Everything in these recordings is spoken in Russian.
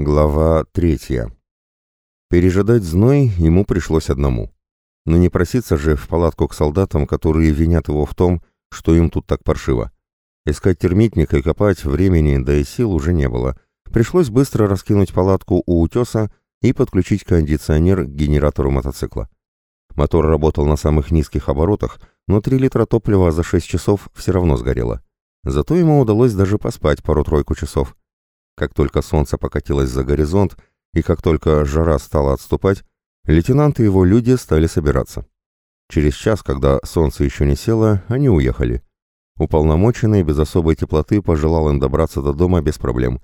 Глава третья. Пережидать зной ему пришлось одному. Но не проситься же в палатку к солдатам, которые винят его в том, что им тут так паршиво. Искать термитник и копать времени, да и сил уже не было. Пришлось быстро раскинуть палатку у утеса и подключить кондиционер к генератору мотоцикла. Мотор работал на самых низких оборотах, но 3 литра топлива за 6 часов все равно сгорело. Зато ему удалось даже поспать пару-тройку часов. Как только солнце покатилось за горизонт, и как только жара стала отступать, лейтенант и его люди стали собираться. Через час, когда солнце еще не село, они уехали. Уполномоченный без особой теплоты пожелал им добраться до дома без проблем.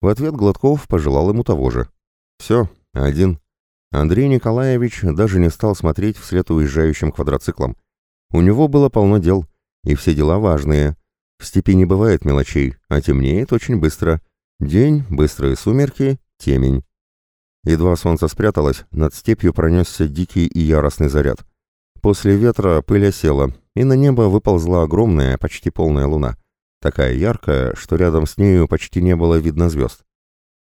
В ответ Гладков пожелал ему того же. Все, один. Андрей Николаевич даже не стал смотреть вслед уезжающим квадроциклам. У него было полно дел, и все дела важные. В степи не бывает мелочей, а темнеет очень быстро. День, быстрые сумерки, темень. Едва солнце спряталось, над степью пронесся дикий и яростный заряд. После ветра пыль осела, и на небо выползла огромная, почти полная луна. Такая яркая, что рядом с нею почти не было видно звезд.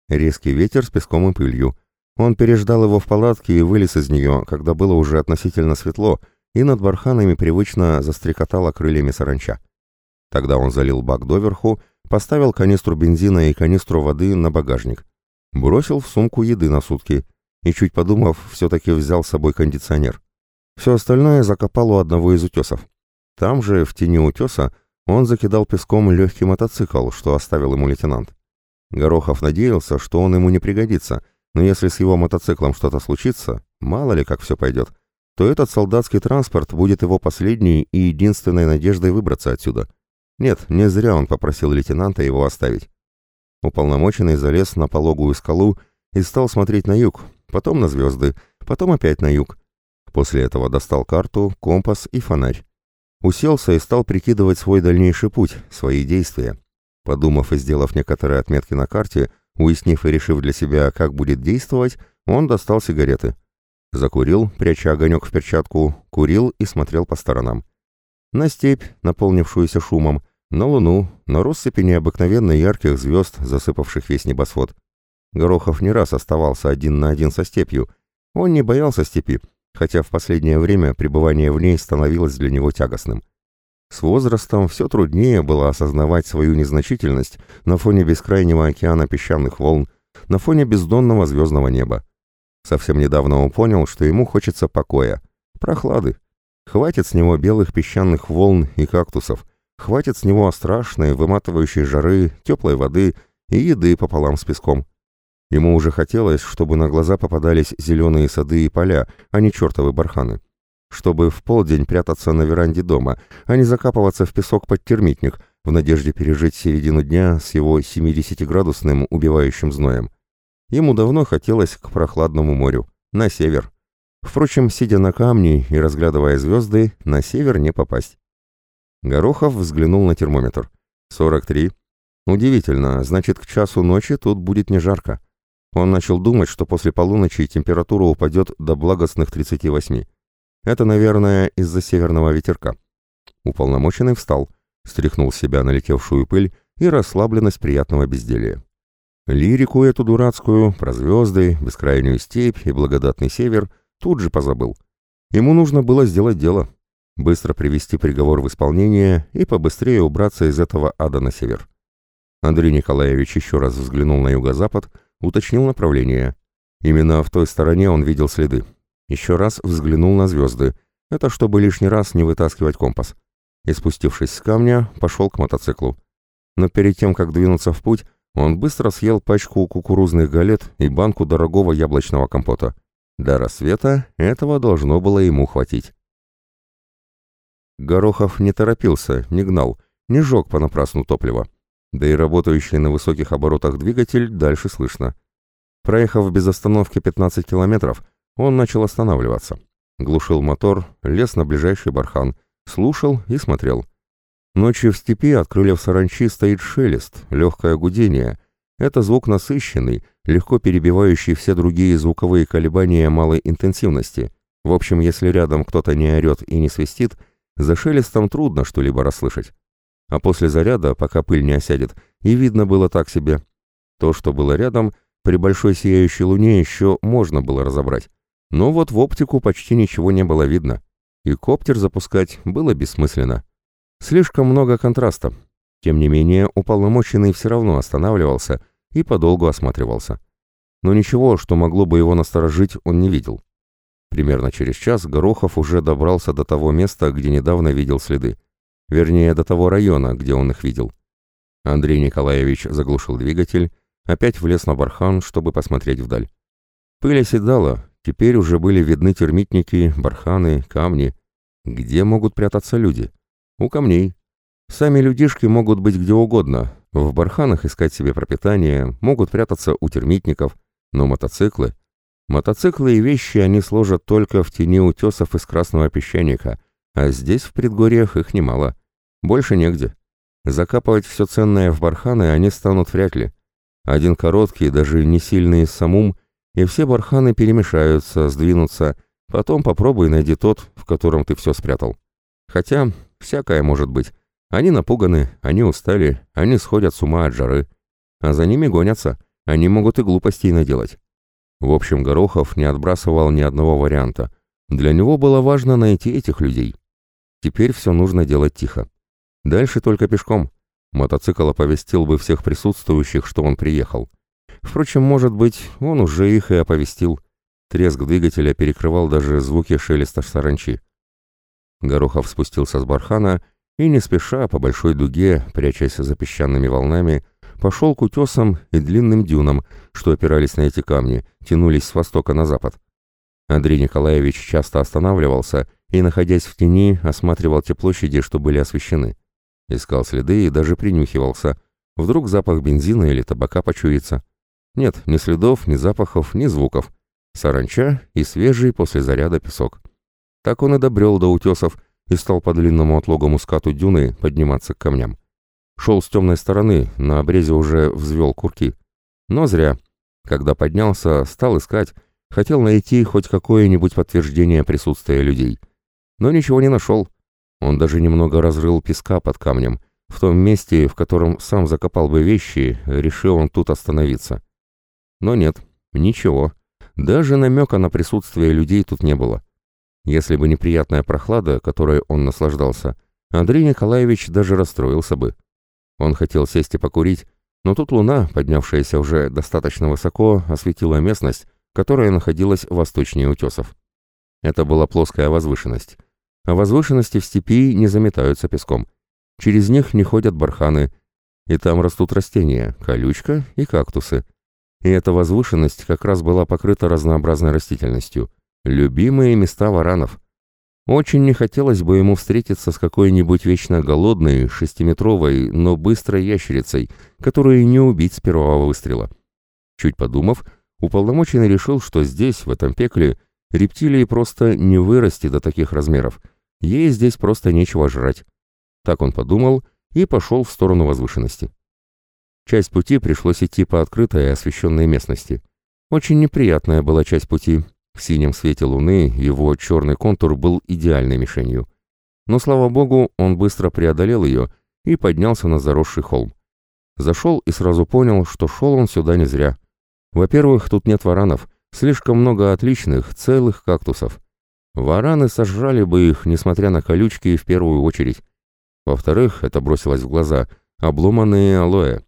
Резкий ветер с песком и пылью. Он переждал его в палатке и вылез из нее, когда было уже относительно светло, и над барханами привычно застрекотала крыльями саранча. Тогда он залил бак доверху Поставил канистру бензина и канистру воды на багажник. Бросил в сумку еды на сутки. И чуть подумав, все-таки взял с собой кондиционер. Все остальное закопал у одного из утесов. Там же, в тени утеса, он закидал песком легкий мотоцикл, что оставил ему лейтенант. Горохов надеялся, что он ему не пригодится, но если с его мотоциклом что-то случится, мало ли как все пойдет, то этот солдатский транспорт будет его последней и единственной надеждой выбраться отсюда. Нет, не зря он попросил лейтенанта его оставить. Уполномоченный залез на пологую скалу и стал смотреть на юг, потом на звезды, потом опять на юг. После этого достал карту, компас и фонарь. Уселся и стал прикидывать свой дальнейший путь, свои действия. Подумав и сделав некоторые отметки на карте, уяснив и решив для себя, как будет действовать, он достал сигареты. Закурил, пряча огонек в перчатку, курил и смотрел по сторонам на степь, наполнившуюся шумом, на луну, на россыпи необыкновенно ярких звезд, засыпавших весь небосвод. Горохов не раз оставался один на один со степью. Он не боялся степи, хотя в последнее время пребывание в ней становилось для него тягостным. С возрастом все труднее было осознавать свою незначительность на фоне бескрайнего океана песчаных волн, на фоне бездонного звездного неба. Совсем недавно он понял, что ему хочется покоя, прохлады, Хватит с него белых песчаных волн и кактусов, хватит с него страшной, выматывающей жары, теплой воды и еды пополам с песком. Ему уже хотелось, чтобы на глаза попадались зеленые сады и поля, а не чертовы барханы. Чтобы в полдень прятаться на веранде дома, а не закапываться в песок под термитник, в надежде пережить середину дня с его 70-градусным убивающим зноем. Ему давно хотелось к прохладному морю, на север. Впрочем, сидя на камне и разглядывая звезды, на север не попасть. Горохов взглянул на термометр. 43. Удивительно, значит, к часу ночи тут будет не жарко. Он начал думать, что после полуночи температура упадет до благостных 38. Это, наверное, из-за северного ветерка. Уполномоченный встал, стряхнул с себя налетевшую пыль и расслабленность приятного безделия. Лирику эту дурацкую, про звезды, бескрайнюю степь и благодатный север — Тут же позабыл. Ему нужно было сделать дело. Быстро привести приговор в исполнение и побыстрее убраться из этого ада на север. Андрей Николаевич еще раз взглянул на юго-запад, уточнил направление. Именно в той стороне он видел следы. Еще раз взглянул на звезды. Это чтобы лишний раз не вытаскивать компас. И спустившись с камня, пошел к мотоциклу. Но перед тем, как двинуться в путь, он быстро съел пачку кукурузных галет и банку дорогого яблочного компота. До рассвета этого должно было ему хватить. Горохов не торопился, не гнал, не жег понапрасну топливо. Да и работающий на высоких оборотах двигатель дальше слышно. Проехав без остановки 15 километров, он начал останавливаться. Глушил мотор, лез на ближайший бархан, слушал и смотрел. Ночью в степи от крыльев саранчи стоит шелест, легкое гудение, это звук насыщенный, легко перебивающий все другие звуковые колебания малой интенсивности. В общем, если рядом кто-то не орет и не свистит, за шелестом трудно что-либо расслышать. А после заряда, пока пыль не осядет, и видно было так себе. То, что было рядом, При большой сияющей луне еще можно было разобрать. Но вот в оптику почти ничего не было видно. И коптер запускать было бессмысленно. Слишком много контраста. Тем не менее, уполномоченный все равно останавливался и подолгу осматривался. Но ничего, что могло бы его насторожить, он не видел. Примерно через час Горохов уже добрался до того места, где недавно видел следы. Вернее, до того района, где он их видел. Андрей Николаевич заглушил двигатель, опять влез на бархан, чтобы посмотреть вдаль. Пыль оседала, теперь уже были видны термитники, барханы, камни. Где могут прятаться люди? У камней. Сами людишки могут быть где угодно. В барханах искать себе пропитание, могут прятаться у термитников. Но мотоциклы... Мотоциклы и вещи они сложат только в тени утесов из красного песчаника, а здесь, в предгорьях, их немало. Больше негде. Закапывать все ценное в барханы они станут вряд ли. Один короткий, даже не сильный самум, и все барханы перемешаются, сдвинутся. Потом попробуй найди тот, в котором ты все спрятал. Хотя, всякое может быть. Они напуганы, они устали, они сходят с ума от жары. А за ними гонятся, они могут и глупостей наделать. В общем, Горохов не отбрасывал ни одного варианта. Для него было важно найти этих людей. Теперь все нужно делать тихо. Дальше только пешком. Мотоцикл оповестил бы всех присутствующих, что он приехал. Впрочем, может быть, он уже их и оповестил. Треск двигателя перекрывал даже звуки шелеста саранчи. Горохов спустился с бархана и, не спеша, по большой дуге, прячась за песчаными волнами, пошел к утесам и длинным дюнам, что опирались на эти камни, тянулись с востока на запад. Андрей Николаевич часто останавливался и, находясь в тени, осматривал те площади, что были освещены. Искал следы и даже принюхивался. Вдруг запах бензина или табака почуется. Нет, ни следов, ни запахов, ни звуков. Саранча и свежий после заряда песок. Так он и добрел до утесов и стал по длинному отлогому скату дюны подниматься к камням. Шел с темной стороны, на обрезе уже взвел курки. Но зря. Когда поднялся, стал искать, хотел найти хоть какое-нибудь подтверждение присутствия людей. Но ничего не нашел. Он даже немного разрыл песка под камнем, в том месте, в котором сам закопал бы вещи, решил он тут остановиться. Но нет, ничего. Даже намека на присутствие людей тут не было. Если бы неприятная прохлада, которой он наслаждался, Андрей Николаевич даже расстроился бы. Он хотел сесть и покурить, но тут луна, поднявшаяся уже достаточно высоко, осветила местность, которая находилась восточнее утесов. Это была плоская возвышенность. А возвышенности в степи не заметаются песком. Через них не ходят барханы, и там растут растения, колючка и кактусы. И эта возвышенность как раз была покрыта разнообразной растительностью. Любимые места варанов. Очень не хотелось бы ему встретиться с какой-нибудь вечно голодной, шестиметровой, но быстрой ящерицей, которую не убить с первого выстрела. Чуть подумав, уполномоченный решил, что здесь, в этом пекле, рептилии просто не вырасти до таких размеров. Ей здесь просто нечего жрать. Так он подумал и пошел в сторону возвышенности. Часть пути пришлось идти по открытой и освещенной местности. Очень неприятная была часть пути, в синем свете луны его черный контур был идеальной мишенью. Но, слава богу, он быстро преодолел ее и поднялся на заросший холм. Зашел и сразу понял, что шел он сюда не зря. Во-первых, тут нет варанов, слишком много отличных, целых кактусов. Вараны сожрали бы их, несмотря на колючки, в первую очередь. Во-вторых, это бросилось в глаза, обломанные алоэ.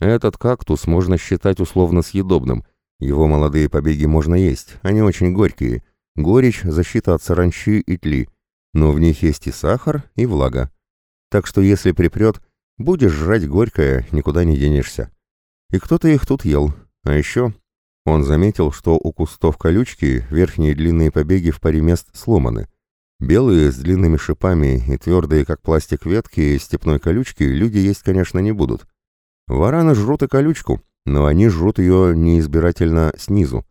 Этот кактус можно считать условно съедобным, его молодые побеги можно есть, они очень горькие. Горечь – защита от саранчи и тли, но в них есть и сахар, и влага. Так что если припрет, будешь жрать горькое, никуда не денешься. И кто-то их тут ел. А еще он заметил, что у кустов колючки верхние длинные побеги в паре мест сломаны. Белые с длинными шипами и твердые, как пластик ветки степной колючки люди есть, конечно, не будут. Вараны жрут и колючку, но они жрут ее неизбирательно снизу.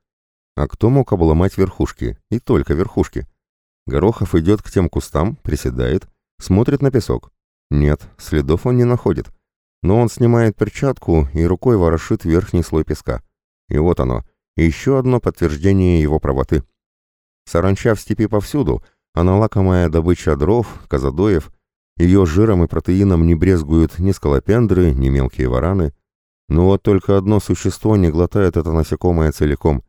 А кто мог обломать верхушки? И только верхушки. Горохов идет к тем кустам, приседает, смотрит на песок. Нет, следов он не находит. Но он снимает перчатку и рукой ворошит верхний слой песка. И вот оно, еще одно подтверждение его правоты. Саранча в степи повсюду, она лакомая добыча дров, казадоев. Ее жиром и протеином не брезгуют ни скалопендры, ни мелкие вараны. Но вот только одно существо не глотает это насекомое целиком.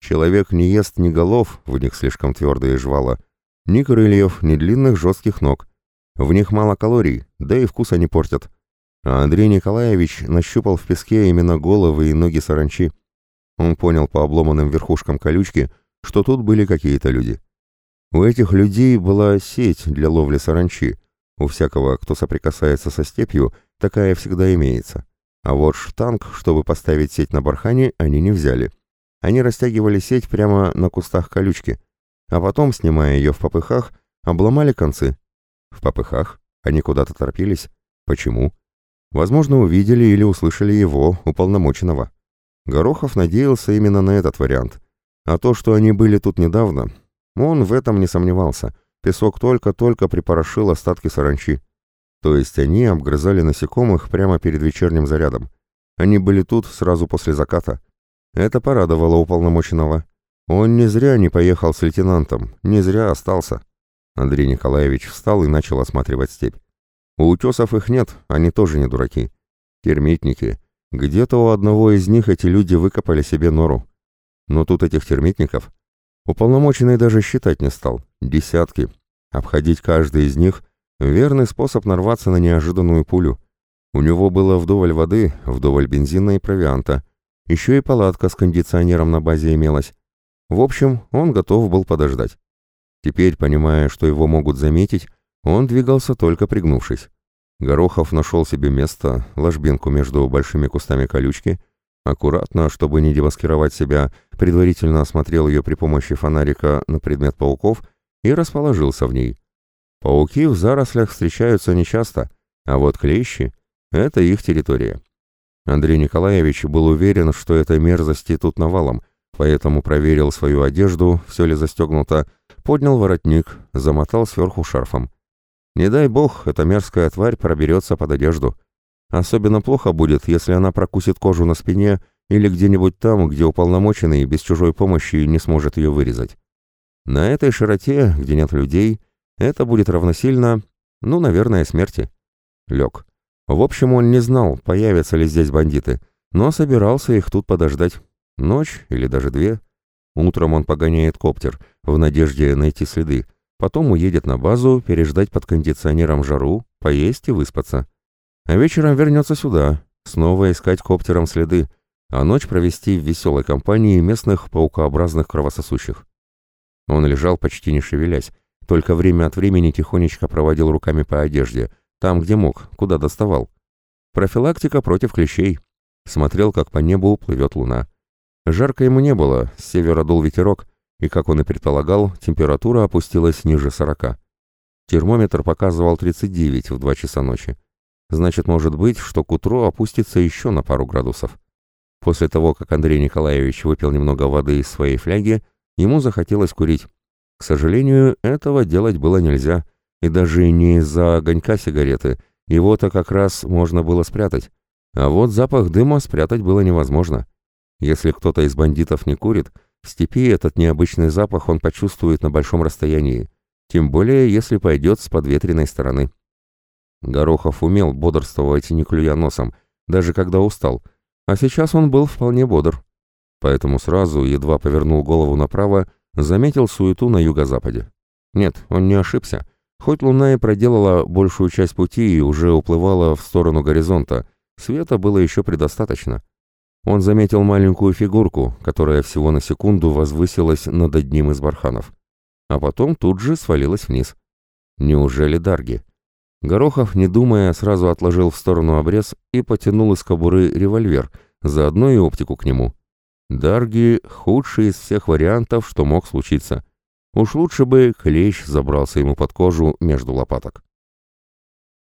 Человек не ест ни голов, в них слишком твердые жвала, ни крыльев, ни длинных жестких ног. В них мало калорий, да и вкус они портят. А Андрей Николаевич нащупал в песке именно головы и ноги саранчи. Он понял по обломанным верхушкам колючки, что тут были какие-то люди. У этих людей была сеть для ловли саранчи. У всякого, кто соприкасается со степью, такая всегда имеется. А вот штанг, чтобы поставить сеть на бархане, они не взяли. Они растягивали сеть прямо на кустах колючки, а потом, снимая ее в попыхах, обломали концы. В попыхах? Они куда-то торопились? Почему? Возможно, увидели или услышали его, уполномоченного. Горохов надеялся именно на этот вариант. А то, что они были тут недавно, он в этом не сомневался. Песок только-только припорошил остатки саранчи. То есть они обгрызали насекомых прямо перед вечерним зарядом. Они были тут сразу после заката. Это порадовало уполномоченного. Он не зря не поехал с лейтенантом, не зря остался. Андрей Николаевич встал и начал осматривать степь. У утесов их нет, они тоже не дураки. Термитники. Где-то у одного из них эти люди выкопали себе нору. Но тут этих термитников... Уполномоченный даже считать не стал. Десятки. Обходить каждый из них Верный способ нарваться на неожиданную пулю. У него было вдоволь воды, вдоволь бензина и провианта. Еще и палатка с кондиционером на базе имелась. В общем, он готов был подождать. Теперь, понимая, что его могут заметить, он двигался только пригнувшись. Горохов нашел себе место, ложбинку между большими кустами колючки, аккуратно, чтобы не демаскировать себя, предварительно осмотрел ее при помощи фонарика на предмет пауков и расположился в ней. Пауки в зарослях встречаются нечасто, а вот клещи — это их территория. Андрей Николаевич был уверен, что этой мерзости тут навалом, поэтому проверил свою одежду, все ли застегнуто, поднял воротник, замотал сверху шарфом. Не дай бог, эта мерзкая тварь проберется под одежду. Особенно плохо будет, если она прокусит кожу на спине или где-нибудь там, где уполномоченный без чужой помощи не сможет ее вырезать. На этой широте, где нет людей, это будет равносильно, ну, наверное, смерти. Лег. В общем, он не знал, появятся ли здесь бандиты, но собирался их тут подождать. Ночь или даже две. Утром он погоняет коптер, в надежде найти следы. Потом уедет на базу, переждать под кондиционером жару, поесть и выспаться. А вечером вернется сюда, снова искать коптером следы, а ночь провести в веселой компании местных паукообразных кровососущих. Он лежал почти не шевелясь, только время от времени тихонечко проводил руками по одежде, там, где мог, куда доставал. Профилактика против клещей. Смотрел, как по небу плывет луна. Жарко ему не было, с севера дул ветерок, и, как он и предполагал, температура опустилась ниже 40. Термометр показывал 39 в 2 часа ночи. Значит, может быть, что к утру опустится еще на пару градусов. После того, как Андрей Николаевич выпил немного воды из своей фляги, ему захотелось курить. К сожалению, этого делать было нельзя, и даже не из-за огонька сигареты, его-то как раз можно было спрятать. А вот запах дыма спрятать было невозможно. Если кто-то из бандитов не курит, в степи этот необычный запах он почувствует на большом расстоянии, тем более если пойдет с подветренной стороны. Горохов умел бодрствовать, не клюя носом, даже когда устал, а сейчас он был вполне бодр. Поэтому сразу, едва повернул голову направо, заметил суету на юго-западе. Нет, он не ошибся. Хоть луна и проделала большую часть пути и уже уплывала в сторону горизонта, света было еще предостаточно. Он заметил маленькую фигурку, которая всего на секунду возвысилась над одним из барханов. А потом тут же свалилась вниз. Неужели Дарги? Горохов, не думая, сразу отложил в сторону обрез и потянул из кобуры револьвер, заодно и оптику к нему. Дарги — худший из всех вариантов, что мог случиться. Уж лучше бы клещ забрался ему под кожу между лопаток.